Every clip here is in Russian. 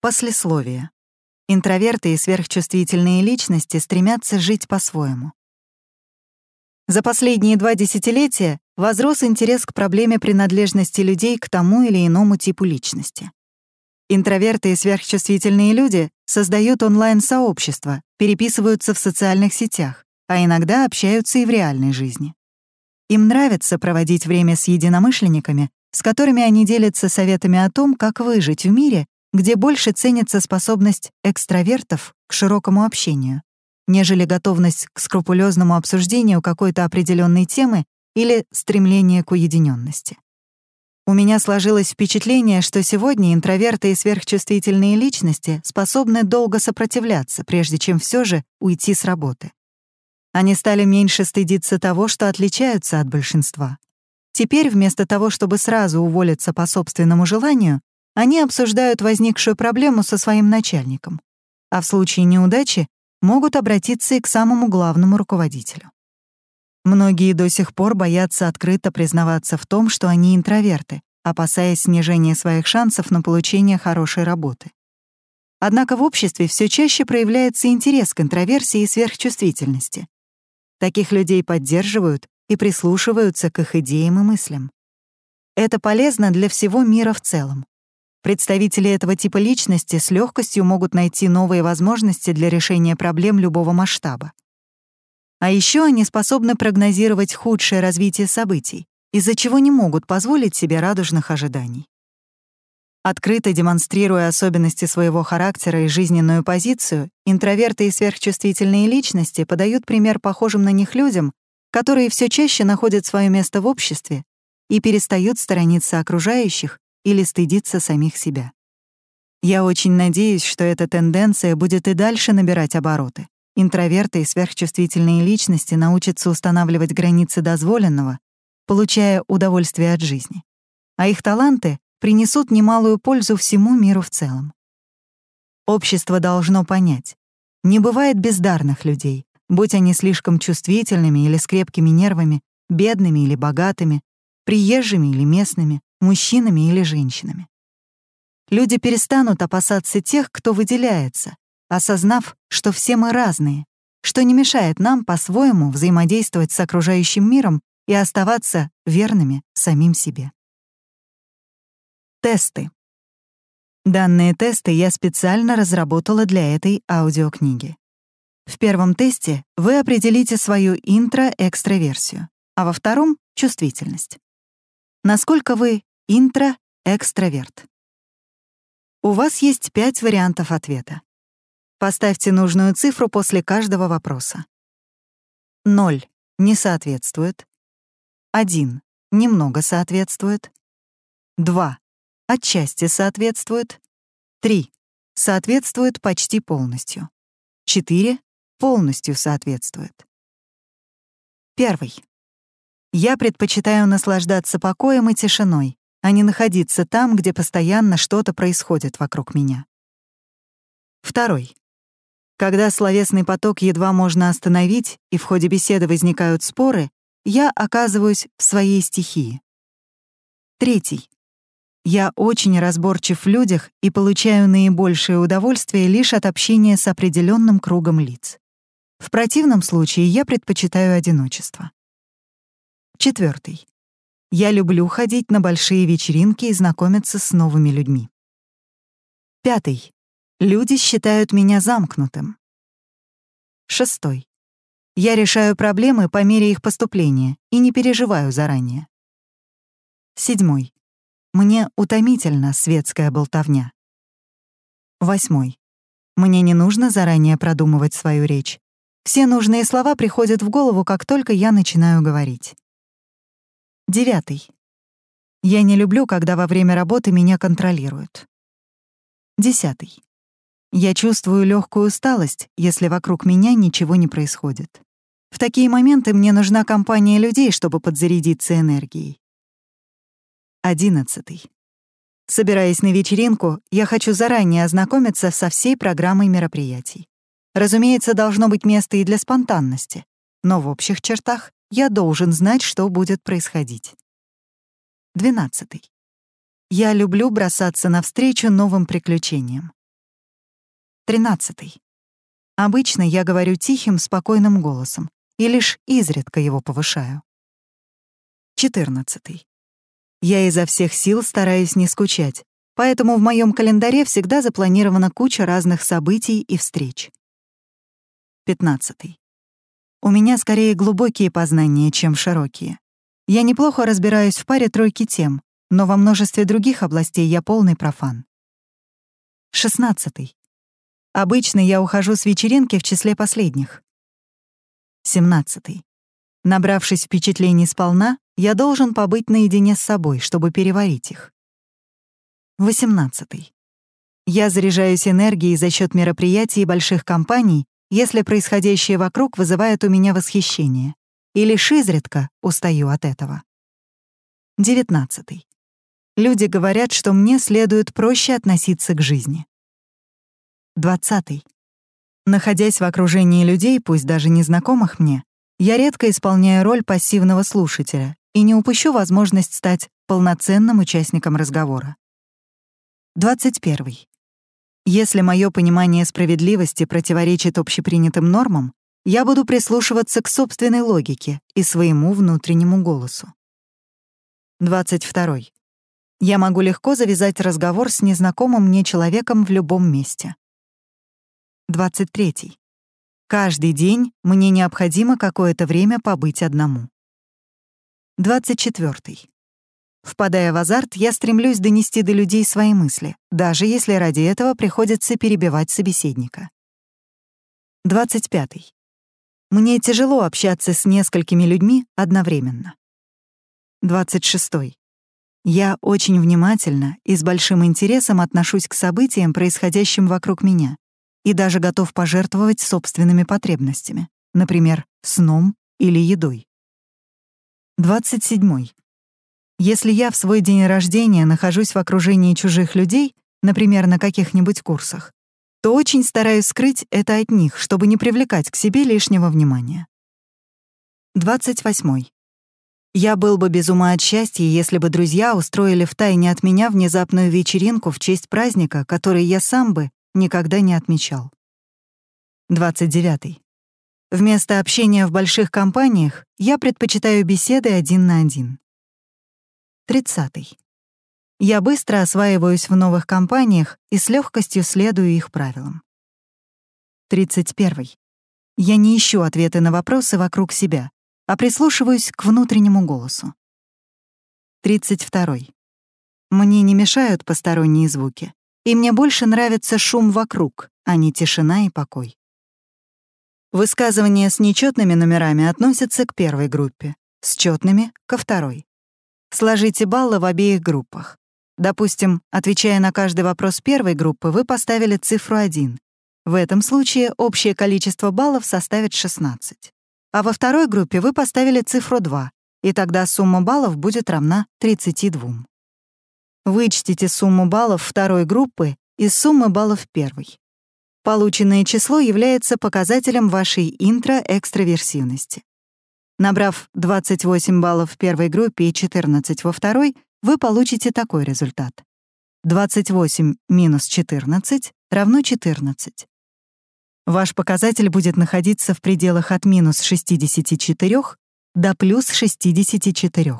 Послесловие. Интроверты и сверхчувствительные личности стремятся жить по-своему. За последние два десятилетия возрос интерес к проблеме принадлежности людей к тому или иному типу личности. Интроверты и сверхчувствительные люди создают онлайн-сообщества, переписываются в социальных сетях, а иногда общаются и в реальной жизни. Им нравится проводить время с единомышленниками, с которыми они делятся советами о том, как выжить в мире, где больше ценится способность экстравертов к широкому общению, нежели готовность к скрупулезному обсуждению какой-то определенной темы или стремление к уединенности. У меня сложилось впечатление, что сегодня интроверты и сверхчувствительные личности способны долго сопротивляться, прежде чем все же уйти с работы. Они стали меньше стыдиться того, что отличаются от большинства. Теперь вместо того, чтобы сразу уволиться по собственному желанию, они обсуждают возникшую проблему со своим начальником, а в случае неудачи могут обратиться и к самому главному руководителю. Многие до сих пор боятся открыто признаваться в том, что они интроверты, опасаясь снижения своих шансов на получение хорошей работы. Однако в обществе все чаще проявляется интерес к интроверсии и сверхчувствительности. Таких людей поддерживают и прислушиваются к их идеям и мыслям. Это полезно для всего мира в целом. Представители этого типа личности с легкостью могут найти новые возможности для решения проблем любого масштаба. А еще они способны прогнозировать худшее развитие событий, из-за чего не могут позволить себе радужных ожиданий. Открыто демонстрируя особенности своего характера и жизненную позицию, интроверты и сверхчувствительные личности подают пример похожим на них людям, которые все чаще находят свое место в обществе и перестают сторониться окружающих или стыдиться самих себя. Я очень надеюсь, что эта тенденция будет и дальше набирать обороты. Интроверты и сверхчувствительные личности научатся устанавливать границы дозволенного, получая удовольствие от жизни. А их таланты принесут немалую пользу всему миру в целом. Общество должно понять, не бывает бездарных людей, будь они слишком чувствительными или с крепкими нервами, бедными или богатыми, приезжими или местными, мужчинами или женщинами. Люди перестанут опасаться тех, кто выделяется, осознав, что все мы разные, что не мешает нам по-своему взаимодействовать с окружающим миром и оставаться верными самим себе. Тесты. Данные тесты я специально разработала для этой аудиокниги. В первом тесте вы определите свою интро-экстраверсию, а во втором — чувствительность. Насколько вы интро-экстраверт? У вас есть пять вариантов ответа. Поставьте нужную цифру после каждого вопроса. 0 — не соответствует. 1 — немного соответствует. 2 — отчасти соответствует. 3 — соответствует почти полностью. 4 — полностью соответствует. Первый. Я предпочитаю наслаждаться покоем и тишиной, а не находиться там, где постоянно что-то происходит вокруг меня. Второй. Когда словесный поток едва можно остановить, и в ходе беседы возникают споры, я оказываюсь в своей стихии. Третий. Я очень разборчив в людях и получаю наибольшее удовольствие лишь от общения с определенным кругом лиц. В противном случае я предпочитаю одиночество. Четвертый. Я люблю ходить на большие вечеринки и знакомиться с новыми людьми. Пятый. Люди считают меня замкнутым. Шестой. Я решаю проблемы по мере их поступления и не переживаю заранее. Седьмой. Мне утомительна светская болтовня. Восьмой. Мне не нужно заранее продумывать свою речь. Все нужные слова приходят в голову, как только я начинаю говорить. Девятый. Я не люблю, когда во время работы меня контролируют. Десятый. Я чувствую легкую усталость, если вокруг меня ничего не происходит. В такие моменты мне нужна компания людей, чтобы подзарядиться энергией. Одиннадцатый. Собираясь на вечеринку, я хочу заранее ознакомиться со всей программой мероприятий. Разумеется, должно быть место и для спонтанности, но в общих чертах я должен знать, что будет происходить. Двенадцатый. Я люблю бросаться навстречу новым приключениям. Тринадцатый. Обычно я говорю тихим, спокойным голосом и лишь изредка его повышаю. Четырнадцатый. Я изо всех сил стараюсь не скучать, поэтому в моем календаре всегда запланирована куча разных событий и встреч. Пятнадцатый. У меня скорее глубокие познания, чем широкие. Я неплохо разбираюсь в паре тройки тем, но во множестве других областей я полный профан. Шестнадцатый. Обычно я ухожу с вечеринки в числе последних. Семнадцатый. Набравшись впечатлений сполна, я должен побыть наедине с собой, чтобы переварить их. Восемнадцатый. Я заряжаюсь энергией за счет мероприятий и больших компаний, если происходящее вокруг вызывает у меня восхищение, и лишь изредка устаю от этого. Девятнадцатый. Люди говорят, что мне следует проще относиться к жизни. Двадцатый. Находясь в окружении людей, пусть даже незнакомых мне, я редко исполняю роль пассивного слушателя и не упущу возможность стать полноценным участником разговора. 21. Если мое понимание справедливости противоречит общепринятым нормам, я буду прислушиваться к собственной логике и своему внутреннему голосу. 22. Я могу легко завязать разговор с незнакомым мне человеком в любом месте. 23. Каждый день мне необходимо какое-то время побыть одному. 24. Впадая в азарт, я стремлюсь донести до людей свои мысли, даже если ради этого приходится перебивать собеседника. 25. Мне тяжело общаться с несколькими людьми одновременно. 26. Я очень внимательно и с большим интересом отношусь к событиям, происходящим вокруг меня, и даже готов пожертвовать собственными потребностями, например, сном или едой. 27. Если я в свой день рождения нахожусь в окружении чужих людей, например, на каких-нибудь курсах, то очень стараюсь скрыть это от них, чтобы не привлекать к себе лишнего внимания. 28. Я был бы без ума от счастья, если бы друзья устроили втайне от меня внезапную вечеринку в честь праздника, который я сам бы никогда не отмечал. 29. Вместо общения в больших компаниях я предпочитаю беседы один на один. 30. Я быстро осваиваюсь в новых компаниях и с легкостью следую их правилам. 31. Я не ищу ответы на вопросы вокруг себя, а прислушиваюсь к внутреннему голосу. 32. Мне не мешают посторонние звуки, и мне больше нравится шум вокруг, а не тишина и покой. Высказывания с нечетными номерами относятся к первой группе, с четными — ко второй. Сложите баллы в обеих группах. Допустим, отвечая на каждый вопрос первой группы, вы поставили цифру 1. В этом случае общее количество баллов составит 16. А во второй группе вы поставили цифру 2, и тогда сумма баллов будет равна 32. Вычтите сумму баллов второй группы из суммы баллов первой. Полученное число является показателем вашей интроэкстраверсивности. Набрав 28 баллов в первой группе и 14 во второй, вы получите такой результат. 28 минус 14 равно 14. Ваш показатель будет находиться в пределах от минус 64 до плюс 64.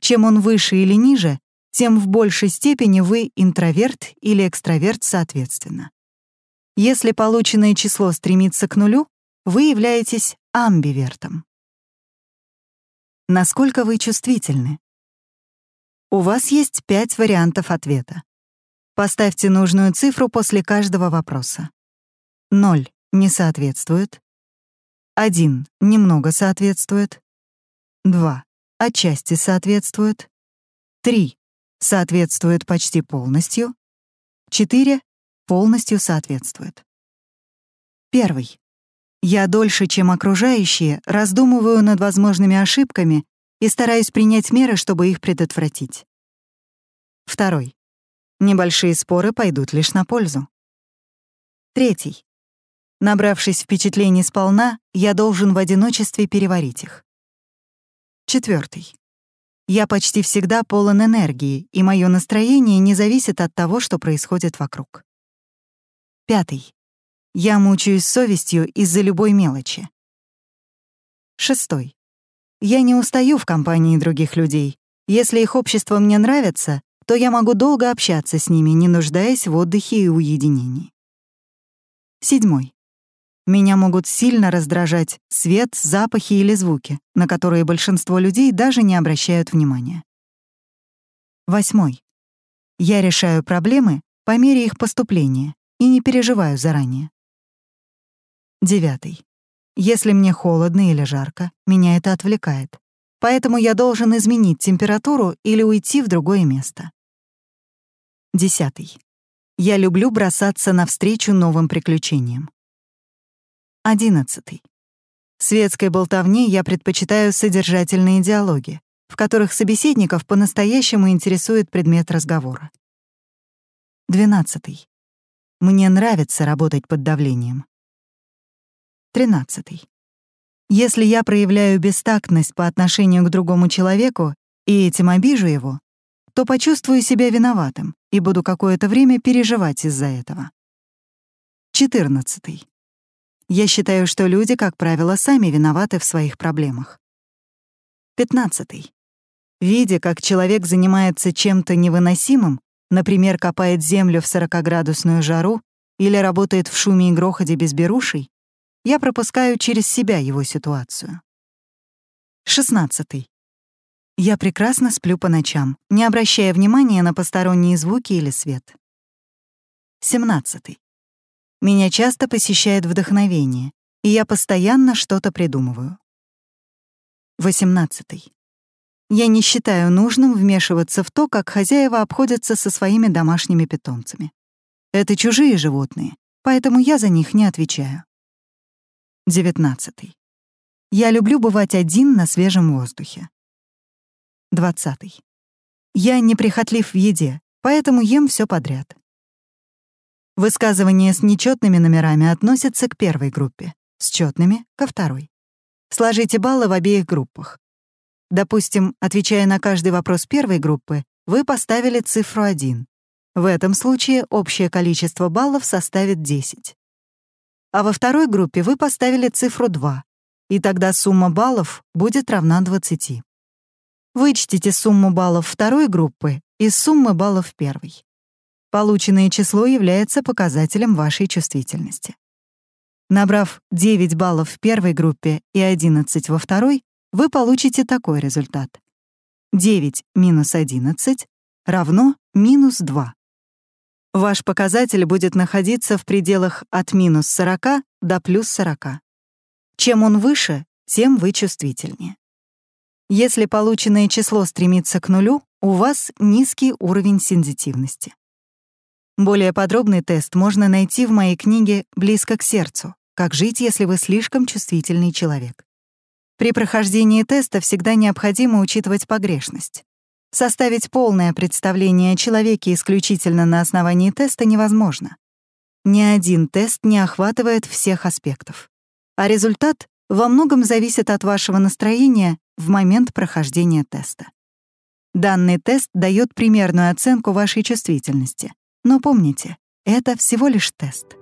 Чем он выше или ниже, тем в большей степени вы интроверт или экстраверт соответственно. Если полученное число стремится к нулю, вы являетесь амбивертом. Насколько вы чувствительны? У вас есть пять вариантов ответа. Поставьте нужную цифру после каждого вопроса. 0 — не соответствует. 1 — немного соответствует. 2 — отчасти соответствует. 3 — соответствует почти полностью. 4 — полностью соответствует. Первый. Я дольше, чем окружающие, раздумываю над возможными ошибками и стараюсь принять меры, чтобы их предотвратить. Второй. Небольшие споры пойдут лишь на пользу. Третий. Набравшись впечатлений сполна, я должен в одиночестве переварить их. Четвертый. Я почти всегда полон энергии, и мое настроение не зависит от того, что происходит вокруг. Пятый. Я мучаюсь совестью из-за любой мелочи. Шестой. Я не устаю в компании других людей. Если их общество мне нравится, то я могу долго общаться с ними, не нуждаясь в отдыхе и уединении. Седьмой. Меня могут сильно раздражать свет, запахи или звуки, на которые большинство людей даже не обращают внимания. Восьмой. Я решаю проблемы по мере их поступления и не переживаю заранее. Девятый. Если мне холодно или жарко, меня это отвлекает. Поэтому я должен изменить температуру или уйти в другое место. Десятый. Я люблю бросаться навстречу новым приключениям. Одиннадцатый. Светской болтовне я предпочитаю содержательные диалоги, в которых собеседников по-настоящему интересует предмет разговора. Двенадцатый. Мне нравится работать под давлением. Тринадцатый. Если я проявляю бестактность по отношению к другому человеку и этим обижу его, то почувствую себя виноватым и буду какое-то время переживать из-за этого. Четырнадцатый. Я считаю, что люди, как правило, сами виноваты в своих проблемах. Пятнадцатый. Видя, как человек занимается чем-то невыносимым, например, копает землю в 40-градусную жару или работает в шуме и грохоте без берушей, я пропускаю через себя его ситуацию. 16. Я прекрасно сплю по ночам, не обращая внимания на посторонние звуки или свет. 17. Меня часто посещает вдохновение, и я постоянно что-то придумываю. 18. Я не считаю нужным вмешиваться в то, как хозяева обходятся со своими домашними питомцами. Это чужие животные, поэтому я за них не отвечаю. 19. Я люблю бывать один на свежем воздухе. 20. Я неприхотлив в еде, поэтому ем все подряд. Высказывания с нечетными номерами относятся к первой группе, с четными — ко второй. Сложите баллы в обеих группах. Допустим, отвечая на каждый вопрос первой группы, вы поставили цифру 1. В этом случае общее количество баллов составит 10 а во второй группе вы поставили цифру 2, и тогда сумма баллов будет равна 20. Вычтите сумму баллов второй группы из суммы баллов первой. Полученное число является показателем вашей чувствительности. Набрав 9 баллов в первой группе и 11 во второй, вы получите такой результат. 9 минус 11 равно минус 2. Ваш показатель будет находиться в пределах от минус 40 до плюс 40. Чем он выше, тем вы чувствительнее. Если полученное число стремится к нулю, у вас низкий уровень сензитивности. Более подробный тест можно найти в моей книге «Близко к сердцу. Как жить, если вы слишком чувствительный человек». При прохождении теста всегда необходимо учитывать погрешность. Составить полное представление о человеке исключительно на основании теста невозможно. Ни один тест не охватывает всех аспектов. А результат во многом зависит от вашего настроения в момент прохождения теста. Данный тест дает примерную оценку вашей чувствительности. Но помните, это всего лишь тест.